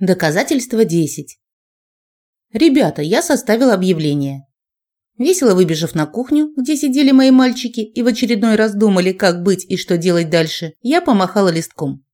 Доказательство 10. Ребята, я составил объявление. Весело выбежав на кухню, где сидели мои мальчики и в очередной раз думали, как быть и что делать дальше, я помахала листком.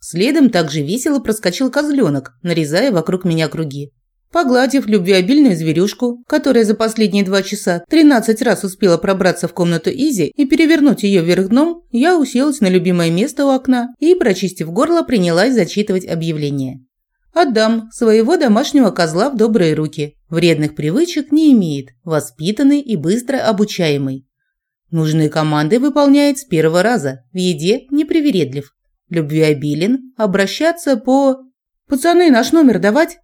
Следом также весело проскочил козленок, нарезая вокруг меня круги. Погладив любвеобильную зверюшку, которая за последние два часа 13 раз успела пробраться в комнату Изи и перевернуть ее вверх дном, я уселась на любимое место у окна и, прочистив горло, принялась зачитывать объявление. Отдам своего домашнего козла в добрые руки. Вредных привычек не имеет, воспитанный и быстро обучаемый. Нужные команды выполняет с первого раза, в еде непривередлив. Любвеобилен, обращаться по... «Пацаны, наш номер давать?»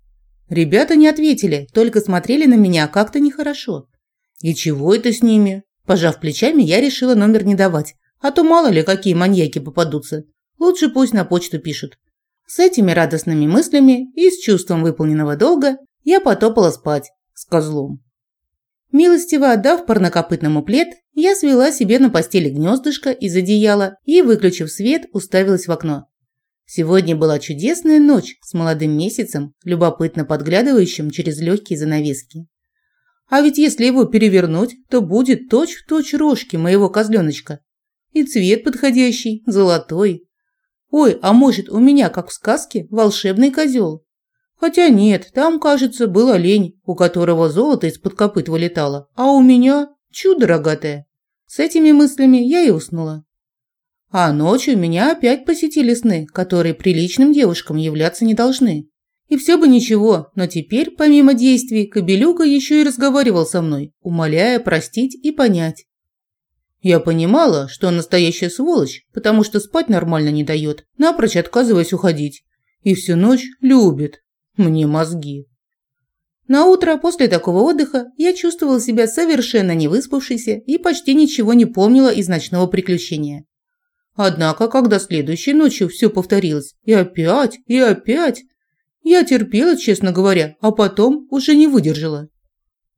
Ребята не ответили, только смотрели на меня как-то нехорошо. «И чего это с ними?» Пожав плечами, я решила номер не давать, а то мало ли какие маньяки попадутся. Лучше пусть на почту пишут. С этими радостными мыслями и с чувством выполненного долга я потопала спать с козлом. Милостиво отдав парнокопытному плед, я свела себе на постели гнездышко из одеяла и, выключив свет, уставилась в окно. Сегодня была чудесная ночь с молодым месяцем, любопытно подглядывающим через легкие занавески. А ведь если его перевернуть, то будет точь-в-точь точь рожки моего козленочка. И цвет подходящий, золотой, Ой, а может, у меня, как в сказке, волшебный козел? Хотя нет, там, кажется, был олень, у которого золото из-под копыт вылетало, а у меня чудо рогатое. С этими мыслями я и уснула. А ночью меня опять посетили сны, которые приличным девушкам являться не должны. И все бы ничего, но теперь, помимо действий, Кобелюка еще и разговаривал со мной, умоляя простить и понять. Я понимала, что он настоящая сволочь, потому что спать нормально не дает, напрочь отказываясь уходить. И всю ночь любит. Мне мозги. На утро после такого отдыха я чувствовала себя совершенно невыспавшейся и почти ничего не помнила из ночного приключения. Однако, когда следующей ночью все повторилось, и опять, и опять, я терпела, честно говоря, а потом уже не выдержала.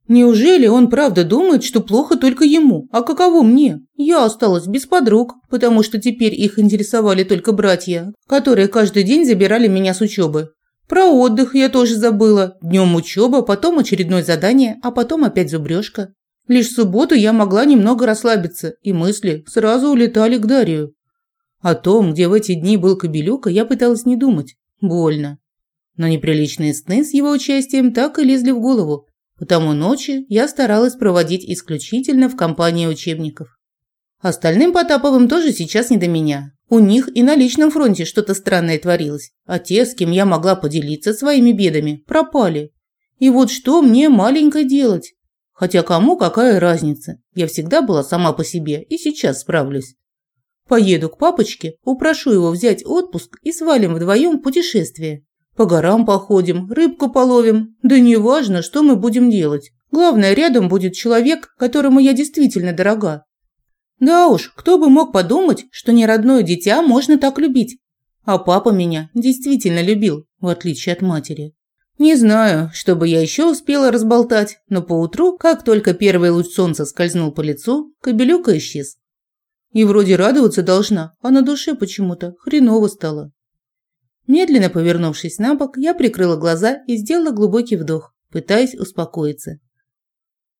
Неужели он правда думает, что плохо только ему? А каково мне? Я осталась без подруг, потому что теперь их интересовали только братья, которые каждый день забирали меня с учебы. Про отдых я тоже забыла. Днем учеба, потом очередное задание, а потом опять зубрежка. Лишь в субботу я могла немного расслабиться, и мысли сразу улетали к Дарью. О том, где в эти дни был Кобелюка, я пыталась не думать. Больно. Но неприличные сны с его участием так и лезли в голову, потому ночи я старалась проводить исключительно в компании учебников. Остальным Потаповым тоже сейчас не до меня. У них и на личном фронте что-то странное творилось, а те, с кем я могла поделиться своими бедами, пропали. И вот что мне маленько делать? Хотя кому какая разница? Я всегда была сама по себе и сейчас справлюсь. Поеду к папочке, упрошу его взять отпуск и свалим вдвоем в путешествие. По горам походим, рыбку половим. Да неважно, что мы будем делать. Главное, рядом будет человек, которому я действительно дорога. Да уж, кто бы мог подумать, что неродное дитя можно так любить. А папа меня действительно любил, в отличие от матери. Не знаю, что бы я еще успела разболтать, но поутру, как только первый луч солнца скользнул по лицу, кобелюка исчез. И вроде радоваться должна, а на душе почему-то хреново стало. Медленно повернувшись на бок, я прикрыла глаза и сделала глубокий вдох, пытаясь успокоиться.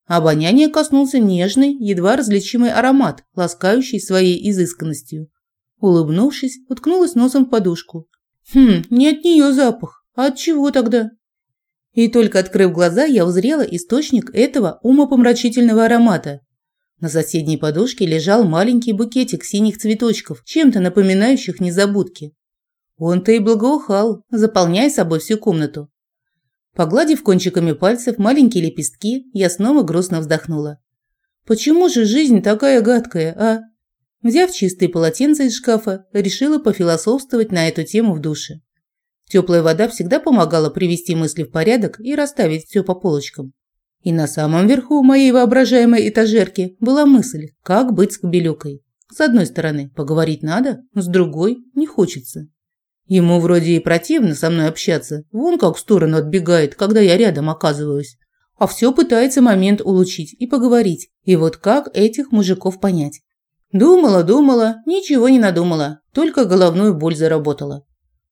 Обоняние коснулся нежный, едва различимый аромат, ласкающий своей изысканностью. Улыбнувшись, уткнулась носом в подушку. Хм, не от нее запах, а от чего тогда? И только открыв глаза, я узрела источник этого умопомрачительного аромата. На соседней подушке лежал маленький букетик синих цветочков, чем-то напоминающих незабудки. Он-то и благоухал, заполняя собой всю комнату. Погладив кончиками пальцев маленькие лепестки, я снова грустно вздохнула. Почему же жизнь такая гадкая, а? Взяв чистые полотенца из шкафа, решила пофилософствовать на эту тему в душе. Теплая вода всегда помогала привести мысли в порядок и расставить все по полочкам. И на самом верху моей воображаемой этажерки была мысль, как быть с кобелюкой. С одной стороны, поговорить надо, с другой – не хочется. Ему вроде и противно со мной общаться, вон как в сторону отбегает, когда я рядом оказываюсь. А все пытается момент улучшить и поговорить. И вот как этих мужиков понять? Думала, думала, ничего не надумала, только головную боль заработала.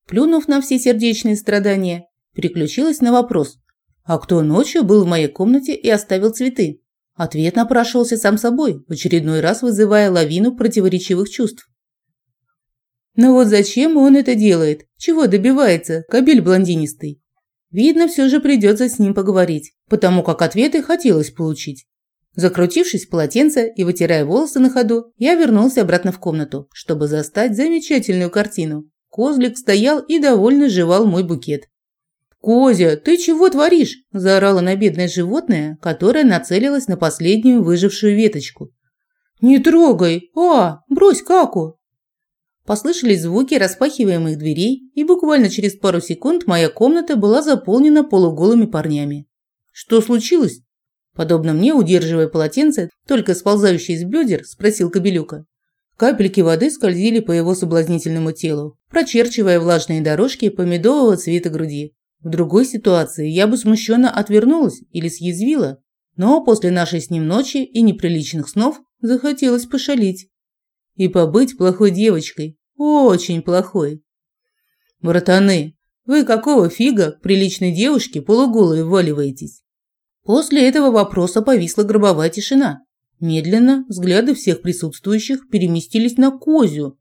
Плюнув на все сердечные страдания, переключилась на вопрос, а кто ночью был в моей комнате и оставил цветы? Ответ напрашивался сам собой, в очередной раз вызывая лавину противоречивых чувств. Но вот зачем он это делает? Чего добивается, кабель блондинистый? Видно, все же придется с ним поговорить, потому как ответы хотелось получить. Закрутившись в полотенце и вытирая волосы на ходу, я вернулся обратно в комнату, чтобы застать замечательную картину. Козлик стоял и довольно жевал мой букет. «Козя, ты чего творишь?» – заорало на бедное животное, которое нацелилось на последнюю выжившую веточку. «Не трогай! А, брось каку!» Послышались звуки распахиваемых дверей, и буквально через пару секунд моя комната была заполнена полуголыми парнями. «Что случилось?» Подобно мне, удерживая полотенце, только сползающее с бедер, спросил Кобелюка. Капельки воды скользили по его соблазнительному телу, прочерчивая влажные дорожки по медового цвета груди. В другой ситуации я бы смущенно отвернулась или съязвила, но после нашей с ним ночи и неприличных снов захотелось пошалить. И побыть плохой девочкой. Очень плохой. Братаны, вы какого фига к приличной девушке полуголой вваливаетесь? После этого вопроса повисла гробовая тишина. Медленно взгляды всех присутствующих переместились на Козю.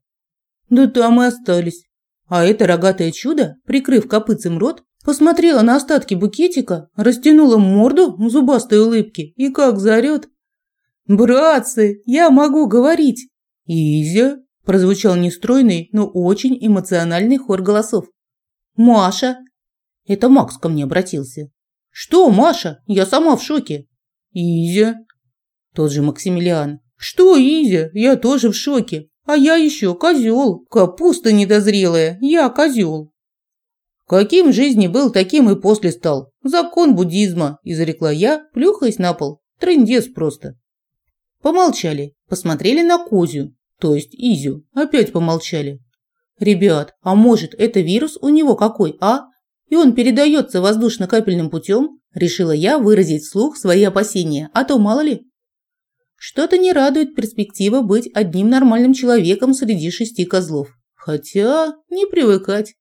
Да там и остались. А это рогатое чудо, прикрыв копытцем рот, посмотрела на остатки букетика, растянула морду в зубастой улыбке и как заорет. «Братцы, я могу говорить!» «Изя!» – прозвучал нестройный, но очень эмоциональный хор голосов. «Маша!» – это Макс ко мне обратился. «Что, Маша? Я сама в шоке». «Изя?» Тот же Максимилиан. «Что, Изя? Я тоже в шоке. А я еще козел. Капуста недозрелая. Я козел». «Каким в жизни был, таким и после стал. Закон буддизма», – изрекла я, плюхаясь на пол. Трындец просто. Помолчали, посмотрели на Козю, то есть Изю, опять помолчали. «Ребят, а может, это вирус у него какой, а? и он передается воздушно-капельным путем, решила я выразить вслух свои опасения, а то мало ли. Что-то не радует перспектива быть одним нормальным человеком среди шести козлов. Хотя не привыкать.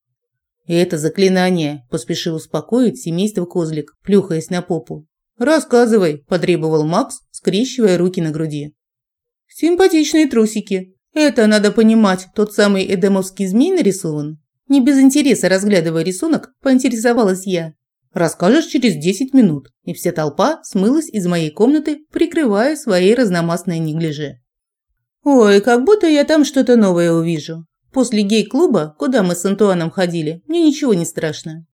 «Это заклинание», – поспешил успокоить семейство козлик, плюхаясь на попу. «Рассказывай», – потребовал Макс, скрещивая руки на груди. «Симпатичные трусики. Это, надо понимать, тот самый эдемовский змей нарисован?» Не без интереса разглядывая рисунок, поинтересовалась я. Расскажешь через 10 минут. И вся толпа смылась из моей комнаты, прикрывая свои разномастные неглиже. Ой, как будто я там что-то новое увижу. После гей-клуба, куда мы с Антуаном ходили, мне ничего не страшно.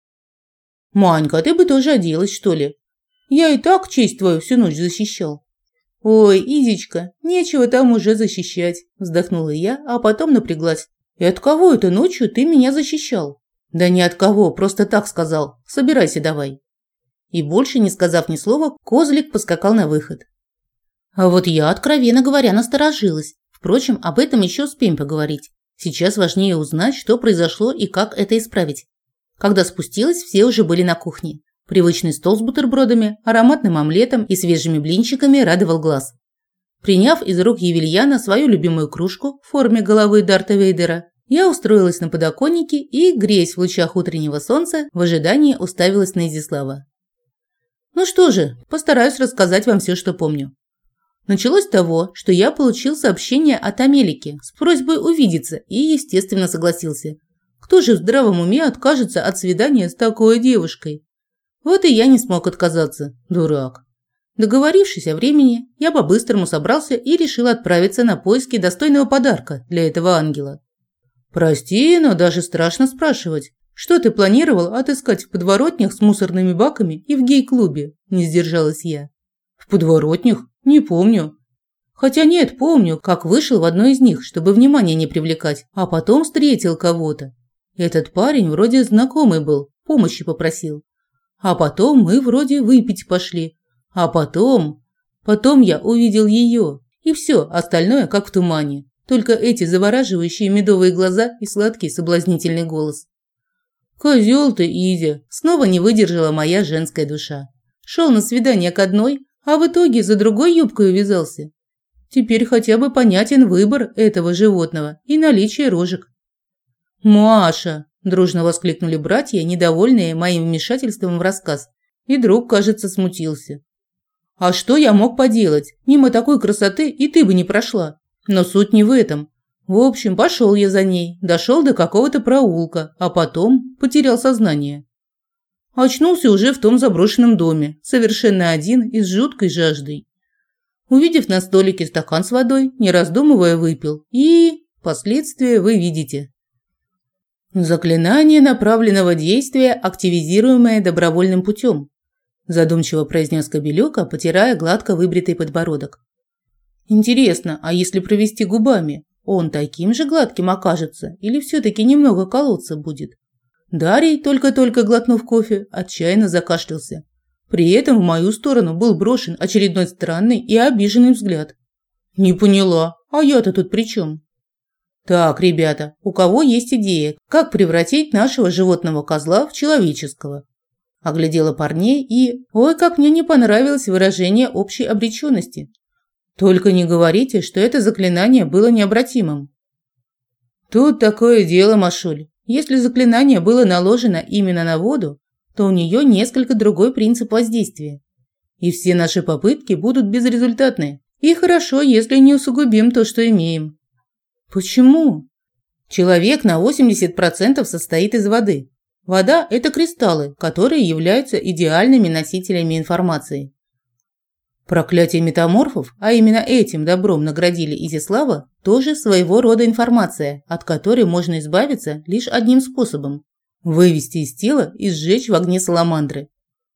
Манька, ты бы тоже оделась, что ли? Я и так честь твою всю ночь защищал. Ой, Изичка, нечего там уже защищать, вздохнула я, а потом напряглась. «И от кого это ночью ты меня защищал?» «Да ни от кого, просто так сказал. Собирайся давай». И больше не сказав ни слова, козлик поскакал на выход. А вот я, откровенно говоря, насторожилась. Впрочем, об этом еще успеем поговорить. Сейчас важнее узнать, что произошло и как это исправить. Когда спустилась, все уже были на кухне. Привычный стол с бутербродами, ароматным омлетом и свежими блинчиками радовал глаз. Приняв из рук Евельяна свою любимую кружку в форме головы Дарта Вейдера, я устроилась на подоконнике и, греясь в лучах утреннего солнца, в ожидании уставилась на Изислава. Ну что же, постараюсь рассказать вам все, что помню. Началось с того, что я получил сообщение от Амелики с просьбой увидеться и, естественно, согласился. Кто же в здравом уме откажется от свидания с такой девушкой? Вот и я не смог отказаться, дурак. Договорившись о времени, я по-быстрому собрался и решил отправиться на поиски достойного подарка для этого ангела. «Прости, но даже страшно спрашивать, что ты планировал отыскать в подворотнях с мусорными баками и в гей-клубе?» – не сдержалась я. «В подворотнях? Не помню. Хотя нет, помню, как вышел в одной из них, чтобы внимание не привлекать, а потом встретил кого-то. Этот парень вроде знакомый был, помощи попросил. А потом мы вроде выпить пошли, а потом... Потом я увидел ее. И все, остальное как в тумане. Только эти завораживающие медовые глаза и сладкий соблазнительный голос. «Козел ты, Изя!» Снова не выдержала моя женская душа. Шел на свидание к одной, а в итоге за другой юбкой увязался. Теперь хотя бы понятен выбор этого животного и наличие рожек. «Маша!» Дружно воскликнули братья, недовольные моим вмешательством в рассказ. И друг, кажется, смутился. А что я мог поделать? Мимо такой красоты и ты бы не прошла. Но суть не в этом. В общем, пошел я за ней, дошел до какого-то проулка, а потом потерял сознание. Очнулся уже в том заброшенном доме, совершенно один и с жуткой жаждой. Увидев на столике стакан с водой, не раздумывая, выпил. И последствия вы видите. Заклинание направленного действия, активизируемое добровольным путем задумчиво произнес Кобелёка, потирая гладко выбритый подбородок. Интересно, а если провести губами, он таким же гладким окажется или все таки немного колоться будет? Дарий, только-только глотнув кофе, отчаянно закашлялся. При этом в мою сторону был брошен очередной странный и обиженный взгляд. Не поняла, а я-то тут при чем? Так, ребята, у кого есть идея, как превратить нашего животного козла в человеческого? Оглядела парней и... Ой, как мне не понравилось выражение общей обреченности. Только не говорите, что это заклинание было необратимым. Тут такое дело, Машуль. Если заклинание было наложено именно на воду, то у нее несколько другой принцип воздействия. И все наши попытки будут безрезультатны. И хорошо, если не усугубим то, что имеем. Почему? Человек на 80% состоит из воды. Вода – это кристаллы, которые являются идеальными носителями информации. Проклятие метаморфов, а именно этим добром наградили Изислава, тоже своего рода информация, от которой можно избавиться лишь одним способом – вывести из тела и сжечь в огне саламандры.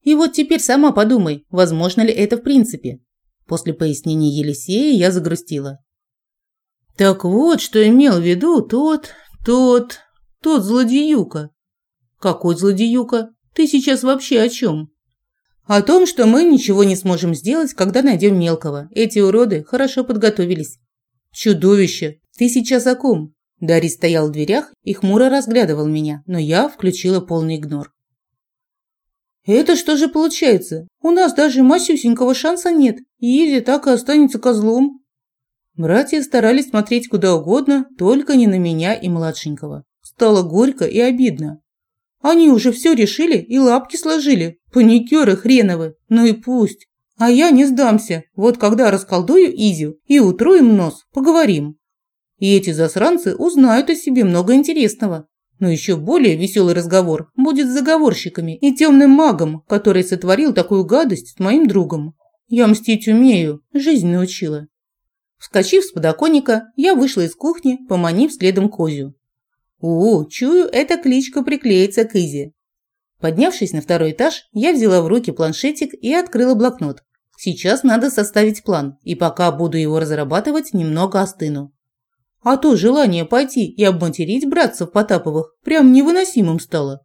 И вот теперь сама подумай, возможно ли это в принципе. После пояснений Елисея я загрустила. Так вот, что имел в виду тот, тот, тот злодеюка, какой злодеюка? Ты сейчас вообще о чем? О том, что мы ничего не сможем сделать, когда найдем мелкого. Эти уроды хорошо подготовились. Чудовище! Ты сейчас о ком? Дарий стоял в дверях и хмуро разглядывал меня, но я включила полный игнор. Это что же получается? У нас даже масюсенького шанса нет, Изи так и останется козлом. Братья старались смотреть куда угодно, только не на меня и младшенького. Стало горько и обидно. Они уже все решили и лапки сложили. Паникеры хреновы. Ну и пусть. А я не сдамся. Вот когда расколдую Изю и утру им нос, поговорим. И эти засранцы узнают о себе много интересного. Но еще более веселый разговор будет с заговорщиками и темным магом, который сотворил такую гадость с моим другом. Я мстить умею, жизнь научила. Вскочив с подоконника, я вышла из кухни, поманив следом козю. «У, чую, эта кличка приклеится к Изе». Поднявшись на второй этаж, я взяла в руки планшетик и открыла блокнот. Сейчас надо составить план, и пока буду его разрабатывать, немного остыну. А то желание пойти и обматерить братцев Потаповых прям невыносимым стало.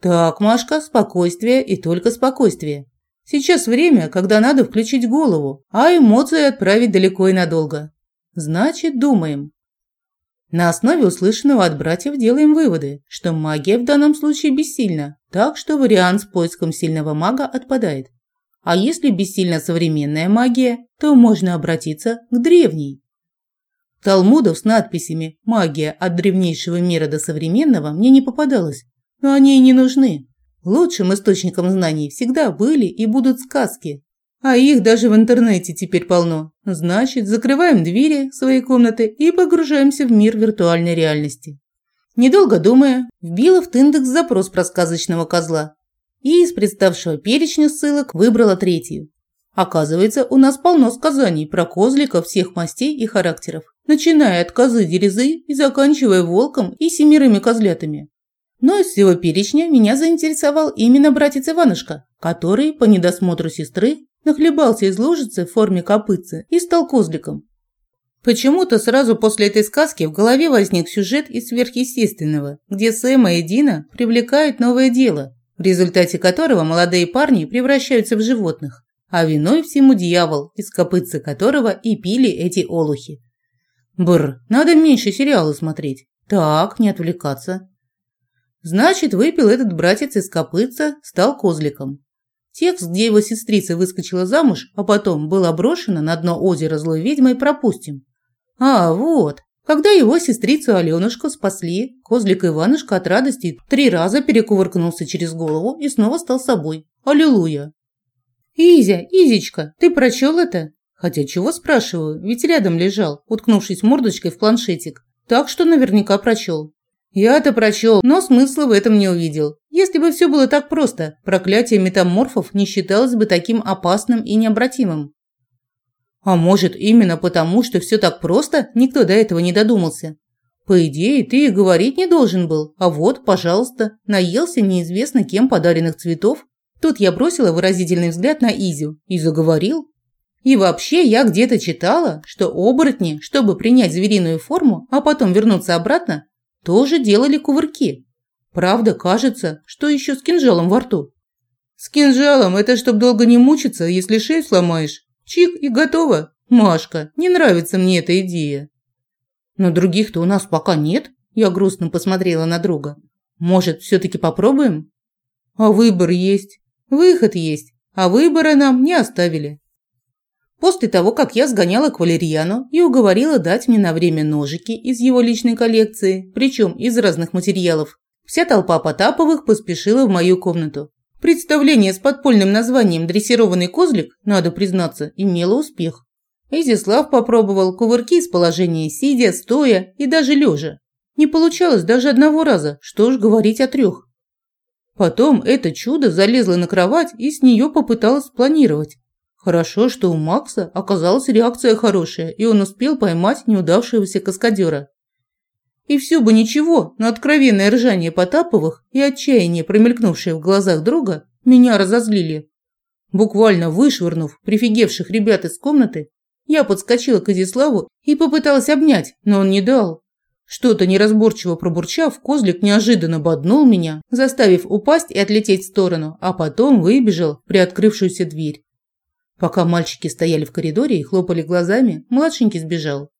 Так, Машка, спокойствие и только спокойствие. Сейчас время, когда надо включить голову, а эмоции отправить далеко и надолго. Значит, думаем. На основе услышанного от братьев делаем выводы, что магия в данном случае бессильна, так что вариант с поиском сильного мага отпадает. А если бессильна современная магия, то можно обратиться к древней. Талмудов с надписями «Магия от древнейшего мира до современного» мне не попадалось, но они и не нужны. Лучшим источником знаний всегда были и будут сказки, а их даже в интернете теперь полно. Значит, закрываем двери своей комнаты и погружаемся в мир виртуальной реальности. Недолго думая, вбила в Тиндекс запрос про сказочного козла и из представшего перечня ссылок выбрала третью. Оказывается, у нас полно сказаний про козликов всех мастей и характеров, начиная от козы-дерезы и заканчивая волком и семерыми козлятами. Но из всего перечня меня заинтересовал именно братец Иванушка, который, по недосмотру сестры, нахлебался из лужицы в форме копытца и стал козликом. Почему-то сразу после этой сказки в голове возник сюжет из сверхъестественного, где Сэма и Дина привлекают новое дело, в результате которого молодые парни превращаются в животных, а виной всему дьявол, из копытца которого и пили эти олухи. Бр, надо меньше сериалы смотреть. Так, не отвлекаться. Значит, выпил этот братец из копытца, стал козликом. Текст, где его сестрица выскочила замуж, а потом была брошена на дно озера злой ведьмой, пропустим. А, вот. Когда его сестрицу Аленушку спасли, козлик Иванушка от радости три раза перекувыркнулся через голову и снова стал собой. Аллилуйя! «Изя, Изечка, ты прочел это?» Хотя чего спрашиваю, ведь рядом лежал, уткнувшись мордочкой в планшетик. Так что наверняка прочел. Я-то прочел, но смысла в этом не увидел. Если бы все было так просто, проклятие метаморфов не считалось бы таким опасным и необратимым. А может, именно потому, что все так просто, никто до этого не додумался. По идее, ты и говорить не должен был. А вот, пожалуйста, наелся неизвестно кем подаренных цветов. Тут я бросила выразительный взгляд на Изю и заговорил. И вообще я где-то читала, что оборотни, чтобы принять звериную форму, а потом вернуться обратно, тоже делали кувырки. Правда, кажется, что еще с кинжалом во рту. С кинжалом это чтоб долго не мучиться, если шею сломаешь. Чик и готово. Машка, не нравится мне эта идея. Но других-то у нас пока нет. Я грустно посмотрела на друга. Может, все-таки попробуем? А выбор есть. Выход есть. А выбора нам не оставили. После того, как я сгоняла к Валерьяну и уговорила дать мне на время ножики из его личной коллекции, причем из разных материалов, вся толпа Потаповых поспешила в мою комнату. Представление с подпольным названием «Дрессированный козлик», надо признаться, имело успех. Изяслав попробовал кувырки из положения сидя, стоя и даже лежа. Не получалось даже одного раза, что уж говорить о трех. Потом это чудо залезло на кровать и с нее попыталась планировать. Хорошо, что у Макса оказалась реакция хорошая, и он успел поймать неудавшегося каскадера. И все бы ничего, но откровенное ржание Потаповых и отчаяние, промелькнувшее в глазах друга, меня разозлили. Буквально вышвырнув прифигевших ребят из комнаты, я подскочила к Изиславу и попыталась обнять, но он не дал. Что-то неразборчиво пробурчав, козлик неожиданно боднул меня, заставив упасть и отлететь в сторону, а потом выбежал в приоткрывшуюся дверь. Пока мальчики стояли в коридоре и хлопали глазами, младшенький сбежал.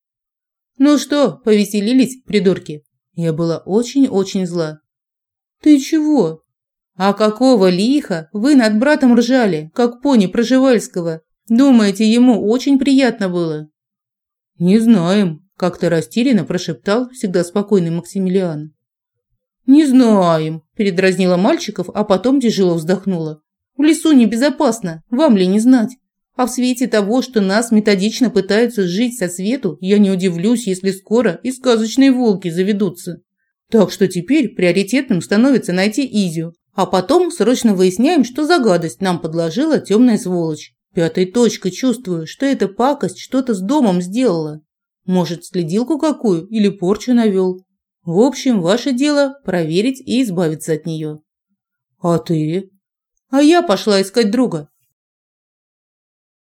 «Ну что, повеселились, придурки?» Я была очень-очень зла. «Ты чего?» «А какого лиха вы над братом ржали, как пони Проживальского? Думаете, ему очень приятно было?» «Не знаем», – как-то растерянно прошептал всегда спокойный Максимилиан. «Не знаем», – передразнила мальчиков, а потом тяжело вздохнула. «В лесу небезопасно, вам ли не знать?» А в свете того, что нас методично пытаются жить со свету, я не удивлюсь, если скоро и сказочные волки заведутся. Так что теперь приоритетным становится найти Изю, а потом срочно выясняем, что за гадость нам подложила темная сволочь. Пятой точкой чувствую, что эта пакость что-то с домом сделала. Может, следилку какую или порчу навел. В общем, ваше дело проверить и избавиться от нее. А ты? А я пошла искать друга.